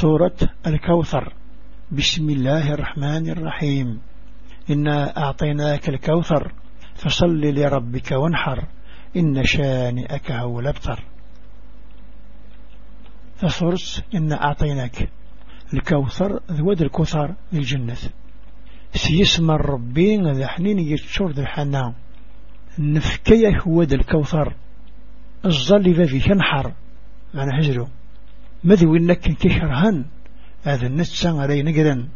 سورة الكوثر. بسم الله الرحمن الرحيم. إنا أعطيناك الكوثر فصل لربك وانحر إن شانئك هو الأبتر. فصورت إنا أعطيناك الكوثر ذواد الكوثر للجنة. سيسمى الربين ذا حنين يتشور ذا الحنان نفكيه هو ذا الكوثر. الظل في كنحر معنى هجره ماذا وإنك كشرهن هذا النسان علي نقرن.